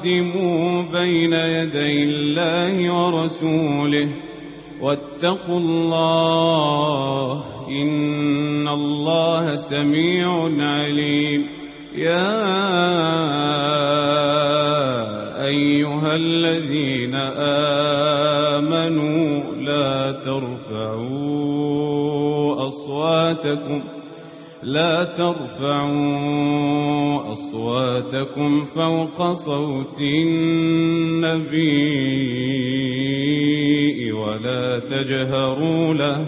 تقدموا بين يدي الله ورسوله واتقوا الله إن الله سميع عليم. يا أيها الذين آمنوا لا ترفعوا أصواتكم. لا ترفعوا أصواتكم فوق صوت النبي ولا تجهروا له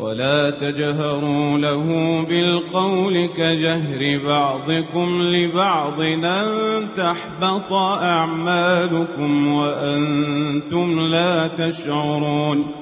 ولا تجهروا له بالقول كجهر بعضكم لبعض أن تحبط أعمالكم وأنتم لا تشعرون.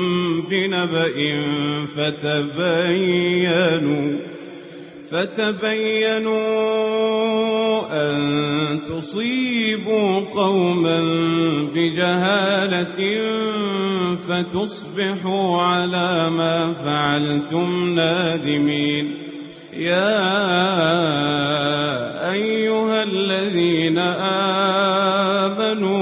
بنبأ فتبينوا فتبينوا أن تصيبوا قوما بجهالة فتصبحوا على ما فعلتم نادمين. يا أيها الذين آمنوا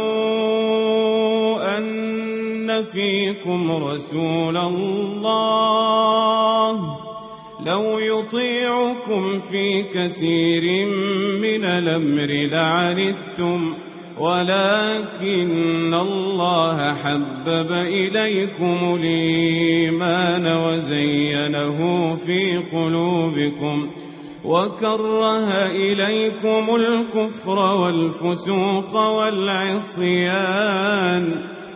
فيكم رسول الله. لو يطيعكم في كثير من الأمر لعنتم ولكن الله حبب إليكم الإيمان وزينه في قلوبكم وكره إليكم الكفر والفسوق والعصيان.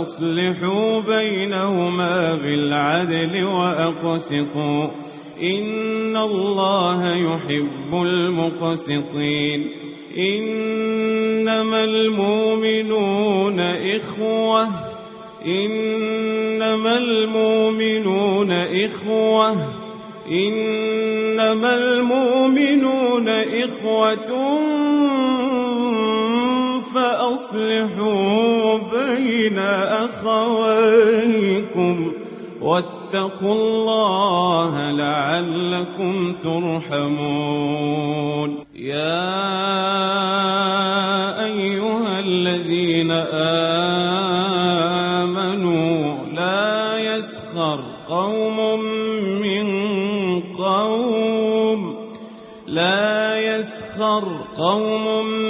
فأصلحوا بينهما بالعدل وأقسطوا. إن الله يحب المقسطين. إنما المؤمنون إخوة. إنما المؤمنون إخوة. إنما المؤمنون إخوة فأصلحوا بين أخويكم واتقوا الله لعلكم ترحمون. يا أيها الذين آمنوا لا يسخر قوم من قوم. لا يسخر قوم من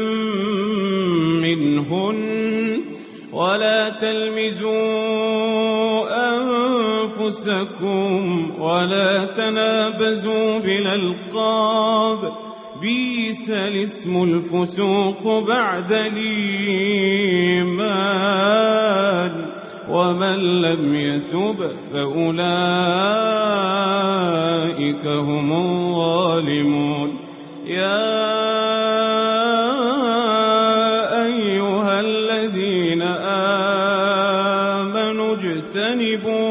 منهن ولا تلمزوا أنفسكم ولا تنابزوا بالألقاب. بئس الاسم الفسوق بعد الإيمان. ومن لم يتب فأولئك هم الظالمون. يا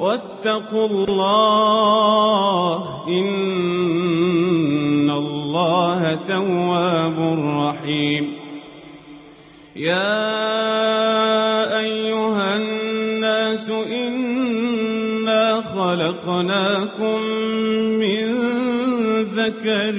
واتقوا الله إن الله تواب رحيم. يا أيها الناس إنا خلقناكم من ذكر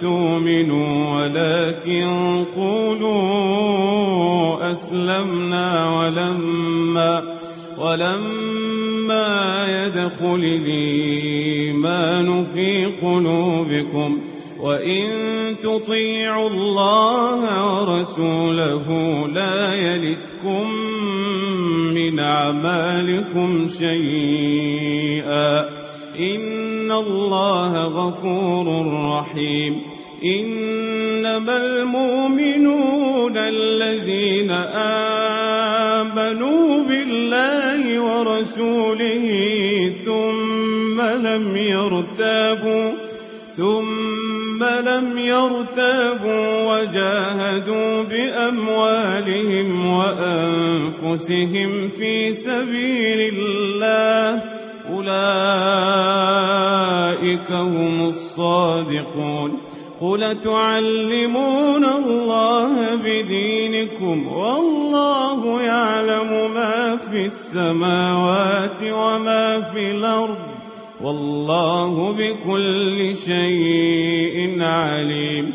تؤمنوا ولكن قولوا أسلمنا ولما ولما يدخل الإيمان في قلوبكم وإن تطيعوا الله ورسوله لا يلتكم من أعمالكم شيئا الله غفور رحيم. إنما المؤمنون الذين آمنوا بالله ورسوله ثم لم يرتابوا ثم لم يرتابوا وجاهدوا بأموالهم وأنفسهم في سبيل الله أولئك هم الصادقون. قل تعلمون الله بدينكم والله يعلم ما في السماوات وما في الأرض. والله بكل شيء عليم.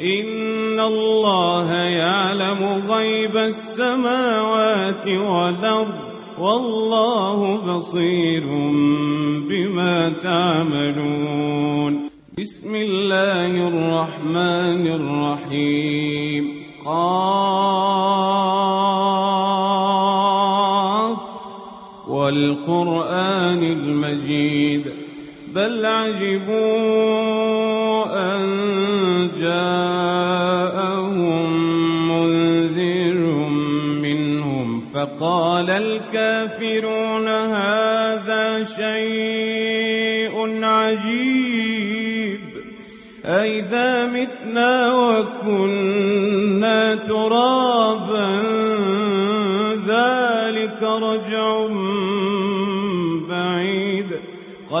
إن الله يعلم غيب السماوات والأرض والله بصير بما تعملون بسم الله الرحمن الرحيم قاف والقرآن المجيد بل عجبوا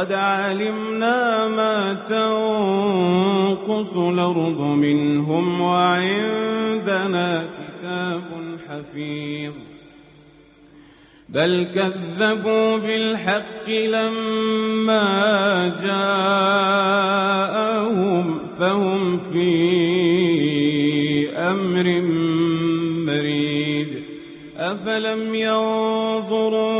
قد علمنا ما تنقص الأرض منهم وعندنا كتاب حفيظ بل كذبوا بالحق لما جاءهم فهم في أمر مريد أفلم ينظروا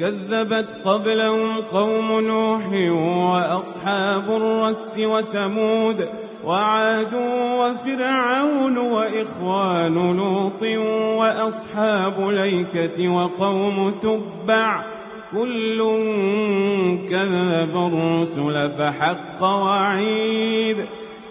كذبت قبلهم قوم نوح وأصحاب الرس وثمود وعاد وفرعون وإخوان لوط وأصحاب ليكة وقوم تبع. كل كذب الرسل فحق وعيد.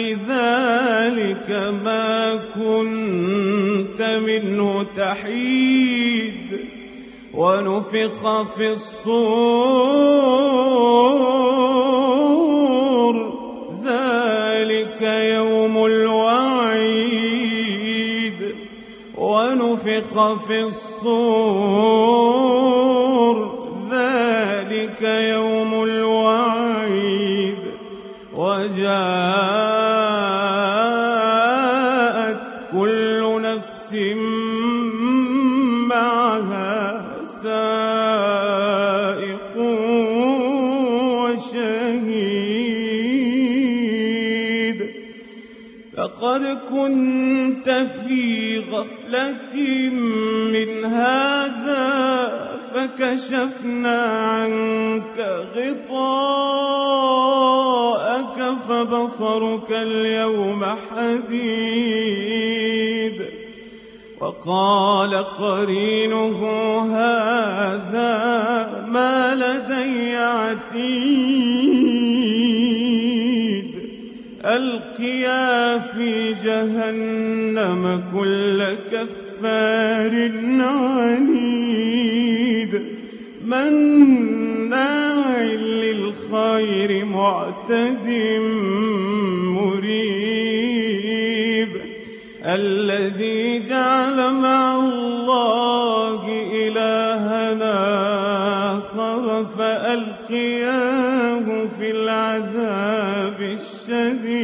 ذلك ما كنت منه تحيد ونفخ في الصور. ذلك يوم الوعيد. ونفخ في الصور. ذلك يوم الوعيد. وجاءت من هذا فكشفنا عنك غطاءك فبصرك اليوم حديد وقال قرينه هذا ما لدي عتيد ألقيا في جهنم كل كفار عنيد. مناع للخير معتد مريب. الذي جعل مع الله إلهنا آخر فألقياه في العذاب الشديد.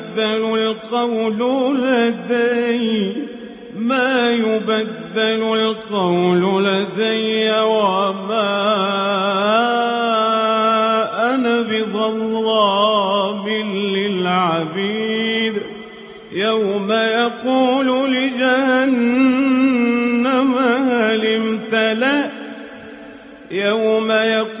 يبدل القول لدي ما يبدل القول لدي وما أنا بظلام للعبيد. يوم يقول لجهنم هل امتلأت يوم يقول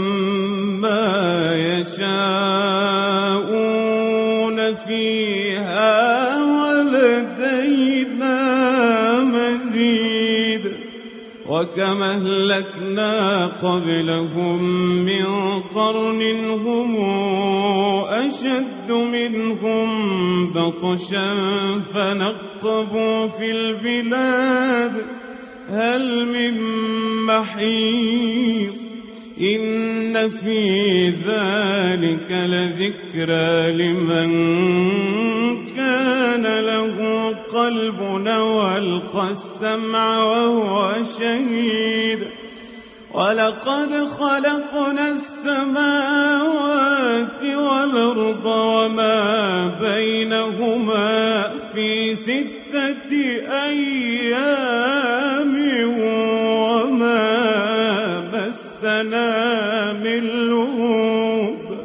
وكما اهلكنا قبلهم من قرن هم أشد منهم بطشا فنقبوا في البلاد هل من محيص إن في ذلك لذكرى لمن كان له قلب والقى السمع وهو شهيد. ولقد خلقنا السماوات والأرض وما بينهما في ستة أيام وما مسنا من لغوب.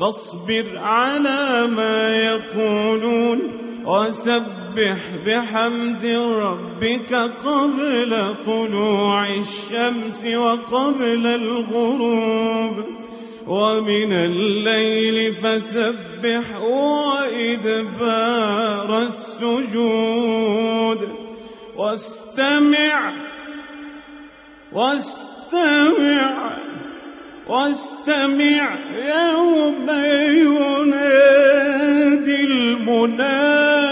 فاصبر على ما يقولون وسبح بحمد ربك قبل طلوع الشمس وقبل الغروب ومن الليل فسبح وإدبار السجود واستمع واستمع واستمع يوم ينادي المنادي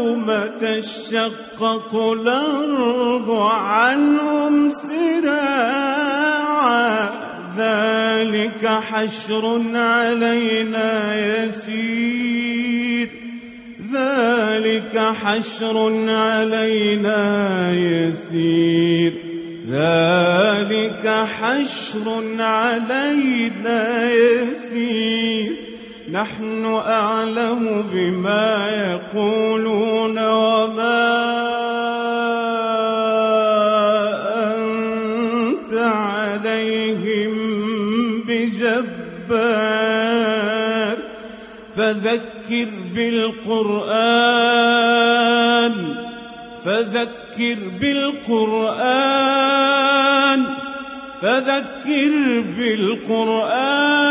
يوم تشقق الأرض عنهم سراعا. ذلك حشر علينا يسير. ذلك حشر علينا يسير. ذلك حشر علينا يسير. نحن أعلم بما يقولون وما أنت عليهم بجبار. فذكر بالقرآن فذكر بالقرآن فذكر بالقرآن.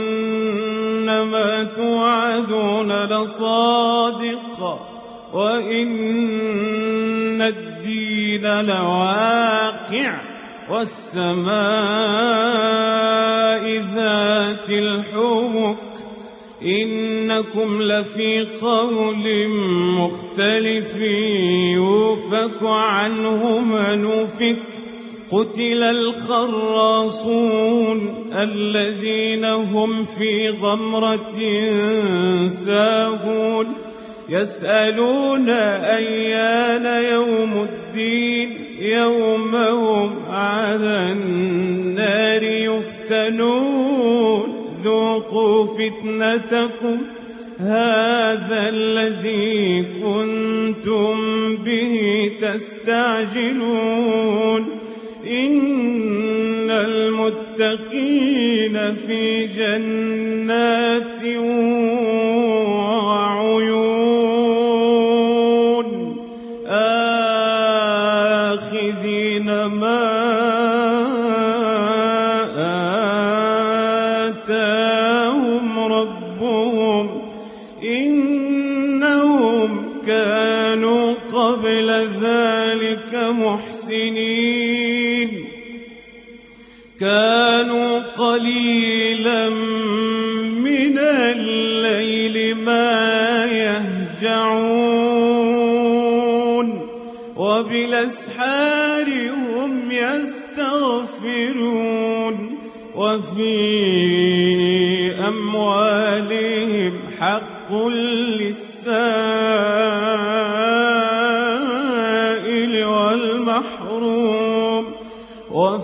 إنما توعدون لصادق وإن الدين لواقع والسماء ذات الحبك. إنكم لفي قول مختلف يوفك عنه من أفك قتل الخراصون الذين هم في غمرة ساهون يسألون أيان يوم الدين يوم هم على النار يفتنون ذوقوا فتنتكم هذا الذي كنتم به تستعجلون إن المتقين في جنات وعيون آخذين ما آتاهم ربهم إنهم كانوا قبل ذلك محسنين كانوا قليلا من الليل ما يهجعون. وبالأسحار هم يستغفرون. وفي أموالهم حق للسائل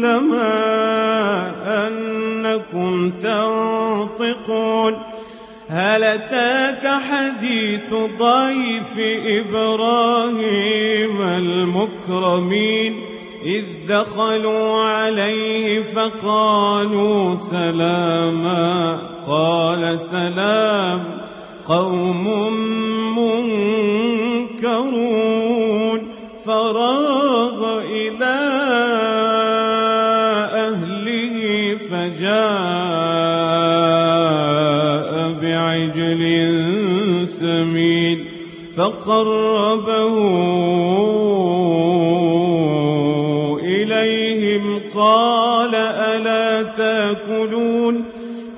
مثل ما أنكم تنطقون. هل أتاك حديث ضيف إبراهيم المكرمين؟ إذ دخلوا عليه فقالوا سلاما. قال سلام قوم منكرون. فراغ فقربه إليهم قال ألا تأكلون؟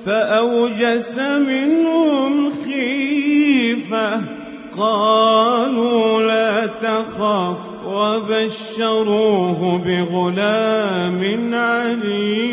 فأوجس منهم خيفة قالوا لا تخف وبشروه بغلام عليم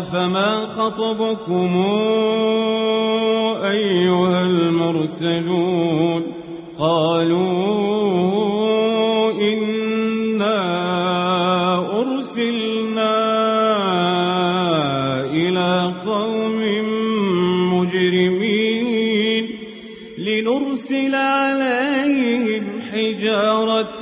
فما خطبكم أيها المرسلون قالوا إنا أرسلنا إلى قوم مجرمين لنرسل عليهم حجارة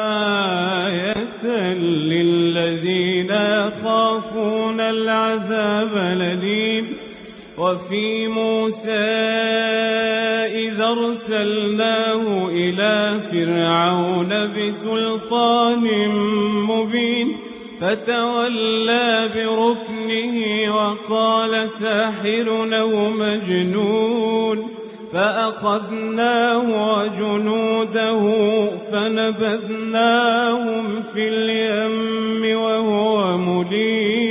الأليم وفي موسى إذا أرسلناه إلى فرعون بسلطان مبين فتولى بركنه وقال ساحر أو مجنون. فأخذناه وجنوده فنبذناهم في اليم وهو مليم.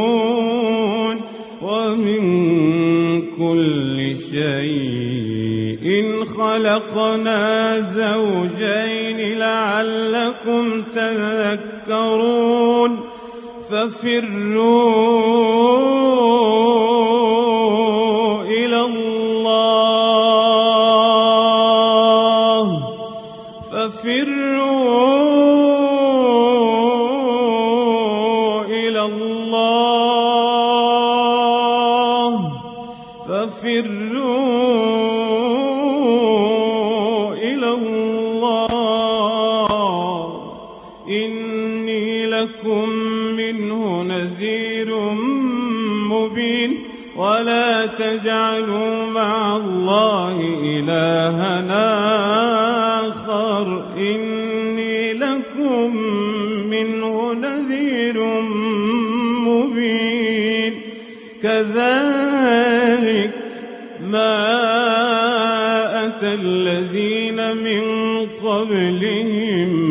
خلقنا زوجين لعلكم تذكرون ففروا إني لكم منه نذير مبين ولا تجعلوا مع الله إلهنا آخر. إني لكم منه نذير مبين. كذلك ما أتى الذين من قبلهم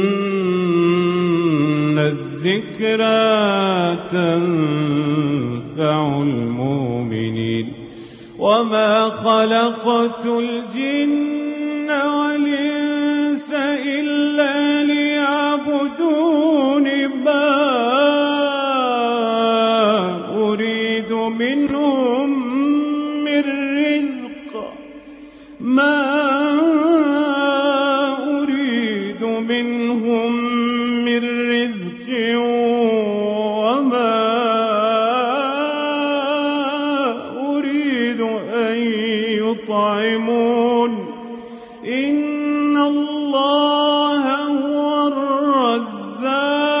الذكرى تنفع المؤمنين. وما خلقت الجن يطعمون إن الله هو الرزاق.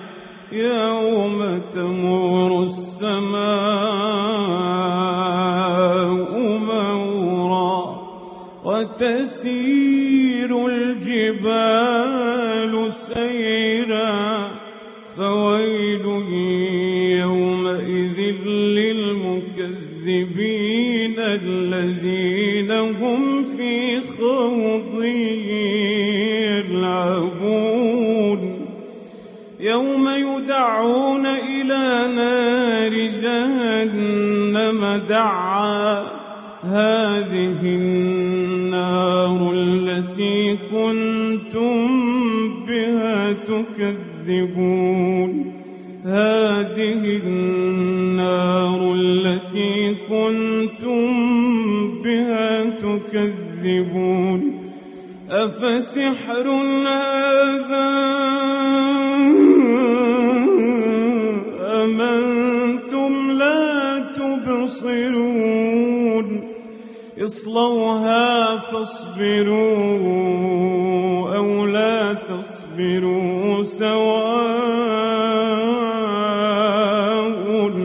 يوم تمور السماء مورا وتسير الجبال سيرا فويل يومئذ للمكذبين الذين هم في خوض يدعون إلى نار جهنم دعا. هذه النار التي كنتم بها تكذبون. هذه النار التي كنتم بها تكذبون. أفسحر هذا تبصرون اصلوها فاصبروا أو لا تصبروا سواء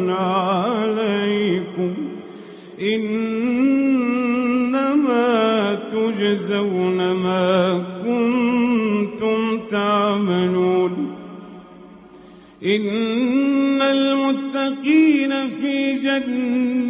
عليكم. إنما تجزون ما كنتم تعملون. إن المتقين في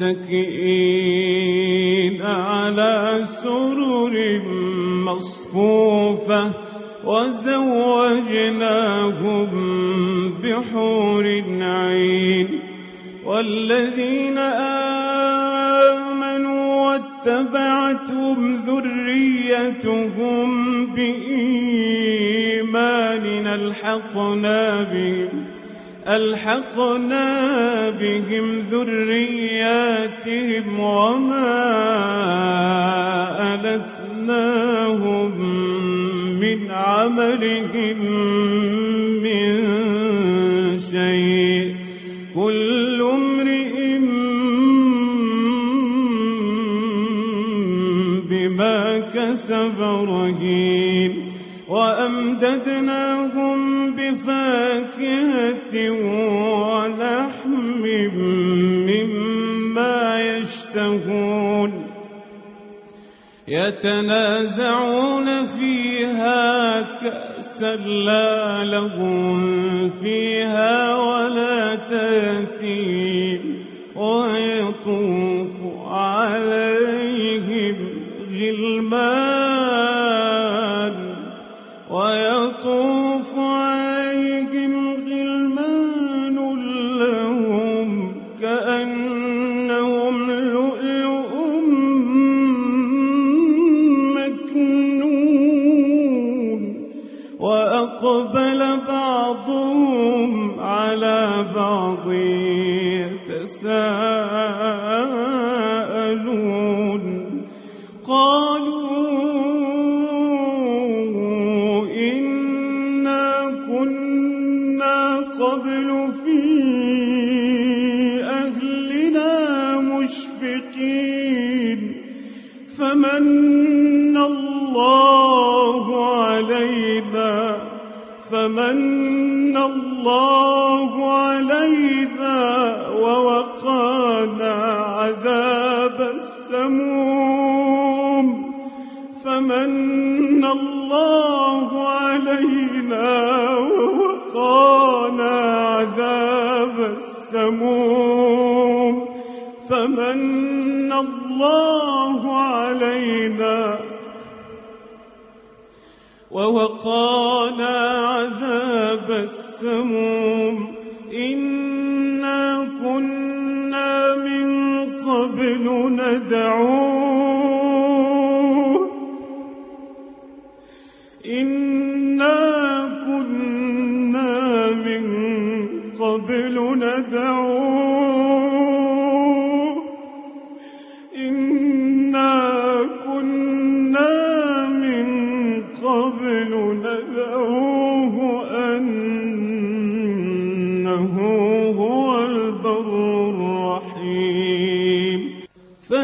متكئين على سرر مصفوفة وزوجناهم بحور عين والذين واتبعتهم ذريتهم بإيمان ألحقنا بهم ألحقنا بهم ذرياتهم وما ألتناهم من عملهم من شيء. كل امرئ بما كسب رهين. وأمددناهم بفاكهة ولحم مما يشتهون يتنازعون فيها كأسا لا لهم فيها ولا تأثيم ويطوف عليهم غلمان ويطوف ووقانا عذاب السموم إنا كنا من قبل ندعوه إنا كنا من قبل ندعوه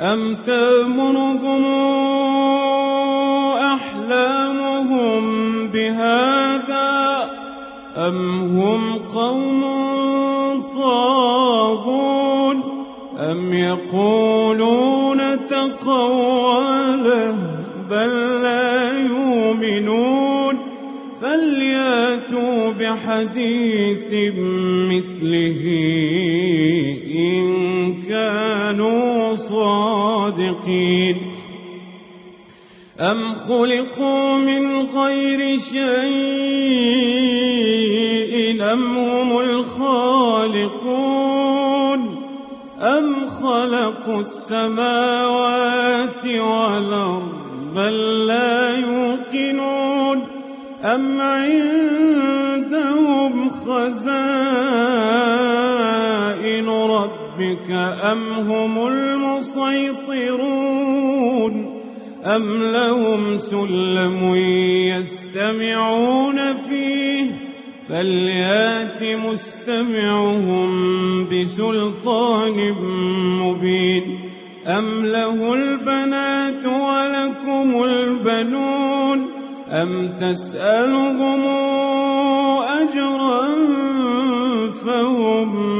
أم تأمرهم أحلامهم بهذا أم هم قوم طاغون أم يقولون تقوله بل لا يؤمنون فلياتوا بحديث مثله إن كانوا صادقين أم خلقوا من غير شيء أم هم الخالقون أم خلقوا السماوات والأرض بل لا يوقنون أم عندهم خزائن ربك أم هم المسيطرون أم لهم سلم يستمعون فيه فليات مستمعهم بسلطان مبين أم له البنات ولكم البنون أم تسألهم أجرا فهم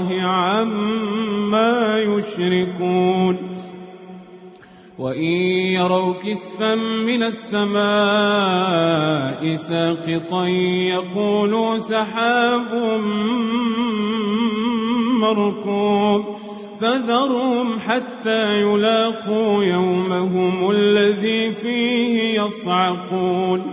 الله عما يشركون. وإن يروا كسفا من السماء ساقطا يقولوا سحاب مركوب. فذرهم حتى يلاقوا يومهم الذي فيه يصعقون.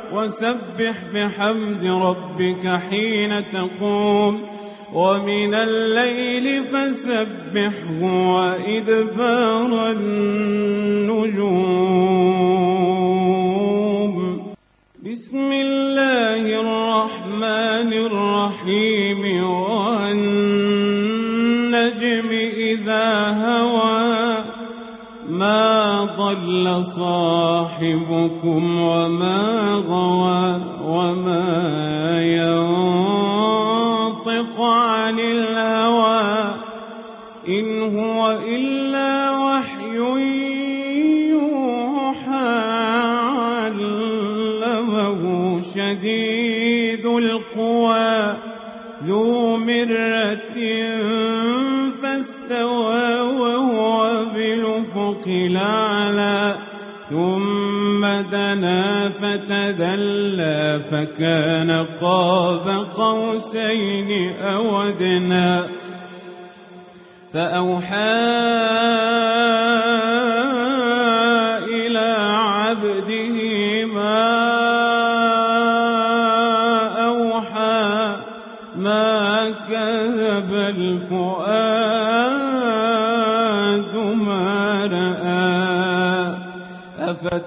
وسبح بحمد ربك حين تقوم ومن الليل فسبحه وإدبار النجوم. بسم الله الرحمن الرحيم. والنجم إذا هوى ما ضل صاحبكم وما غوى وما ينطق عن الهوى إن هو إلا وحي يوحى علمه شديد القوى ذو ثم دنا فتدلى فكان قاب قوسين أو أدنى. فأوحى إلى عبده ما أوحى ما كذب الفؤاد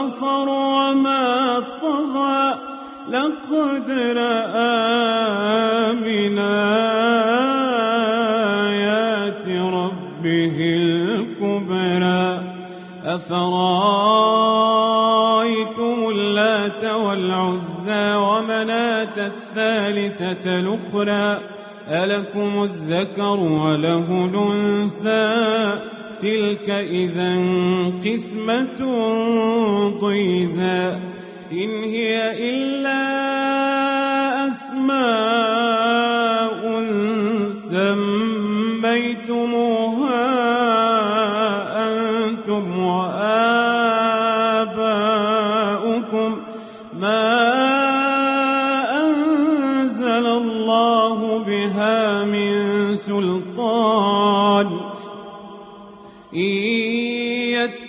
البصر وما طغى لقد رأى من آيات ربه الكبرى. أفرأيتم اللات والعزى ومناة الثالثة الأخرى؟ ألكم الذكر وله الأنثى. تلك إذا قسمة ضيزى إن هي إلا أسماء سميتموها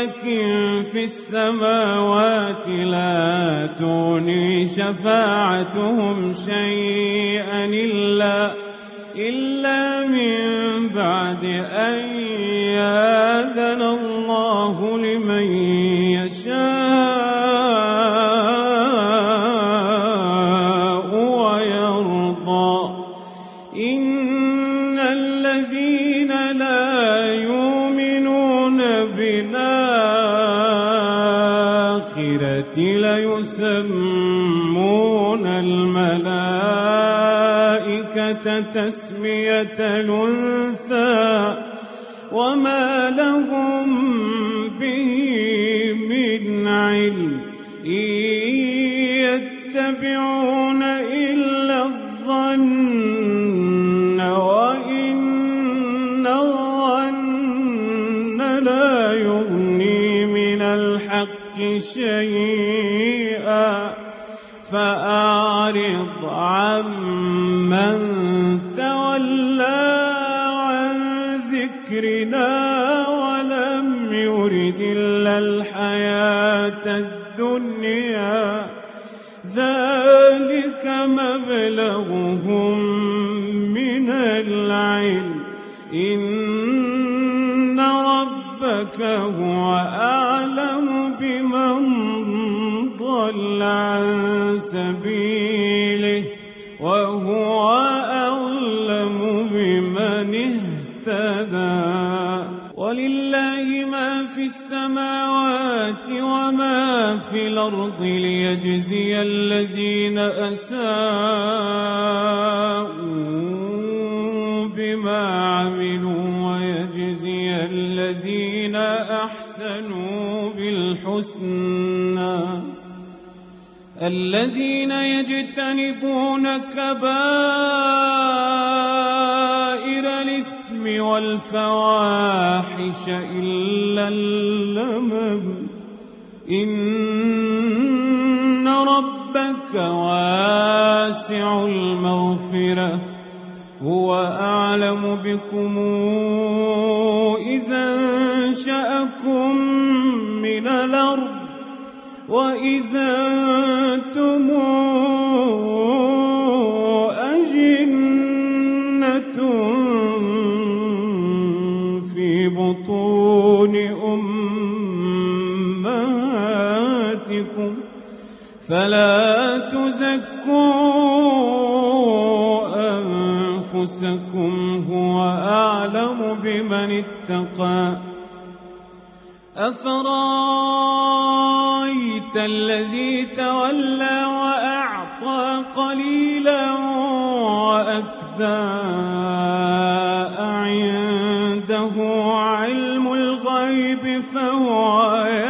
ملك في السماوات لا تغني شفاعتهم شيئا إلا إلا من بعد أن تسمية الأنثى وما لهم به من علم إن يتبعون إلا الظن وإن الظن لا يغني من الحق شيئا فأعرض عمن ذكرنا ولم يرد إلا الحياة الدنيا. ذلك مبلغهم من العلم. إن ربك هو أعلم بمن ضل عن سبيله. السماوات وما في الأرض ليجزي الذين أساءوا بما عملوا ويجزي الذين أحسنوا بالحسنى. الذين يجتنبون كبائر والفواحش إلا اللمم إن ربك واسع المغفرة. هو أعلم بكم إذا أنشأكم من الأرض. وإذا فلا تزكوا أنفسكم هو أعلم بمن اتقى. أفرأيت الذي تولى وأعطى قليلا وأكدى عنده علم الغيب فهو يرى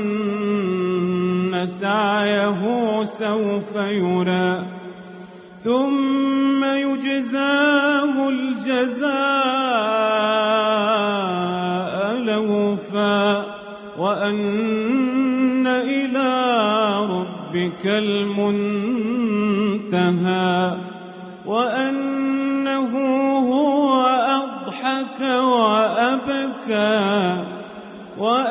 سعيه سوف يرى. ثم يجزاه الجزاء الأوفى وأن إلى ربك المنتهى. وأنه هو أضحك وأبكى. وأنه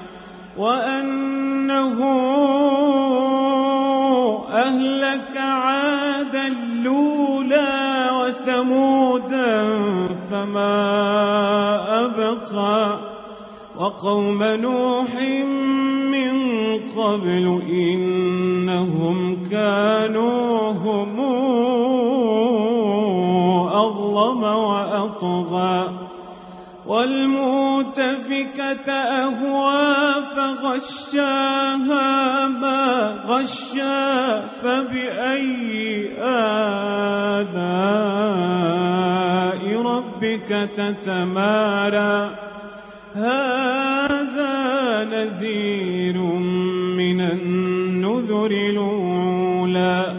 وأنه أهلك عادا الأولى وثمودا فما أبقى وقوم نوح من قبل إنهم كانوا هم أظلم وأطغى والمؤتفكة أهوى فغشاها ما غشا فبأي آلاء ربك تتمارى؟ هذا نذير من النذر الأولى.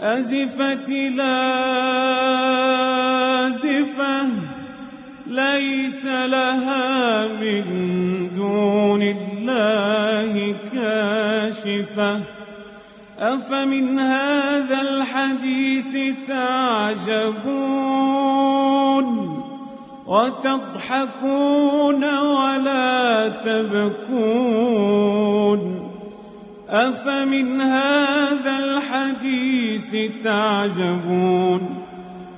أزفت لازفة ليس لها من دون الله كاشفة. أفمن هذا الحديث تعجبون وتضحكون ولا تبكون؟ أفمن هذا الحديث تعجبون؟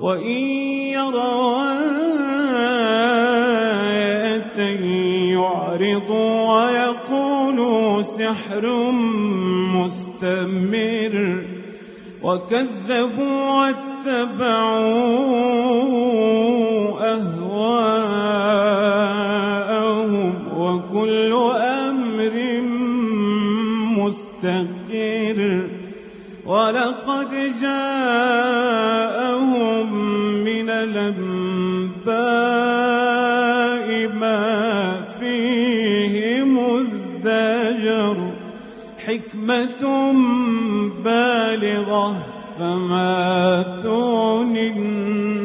وإن يروا آية يعرضوا ويقولوا سحر مستمر وكذبوا واتبعوا أهواءهم وكل أمر مستقر ولقد جاءهم ما فيه مزدجر حكمة بالغة فما تغني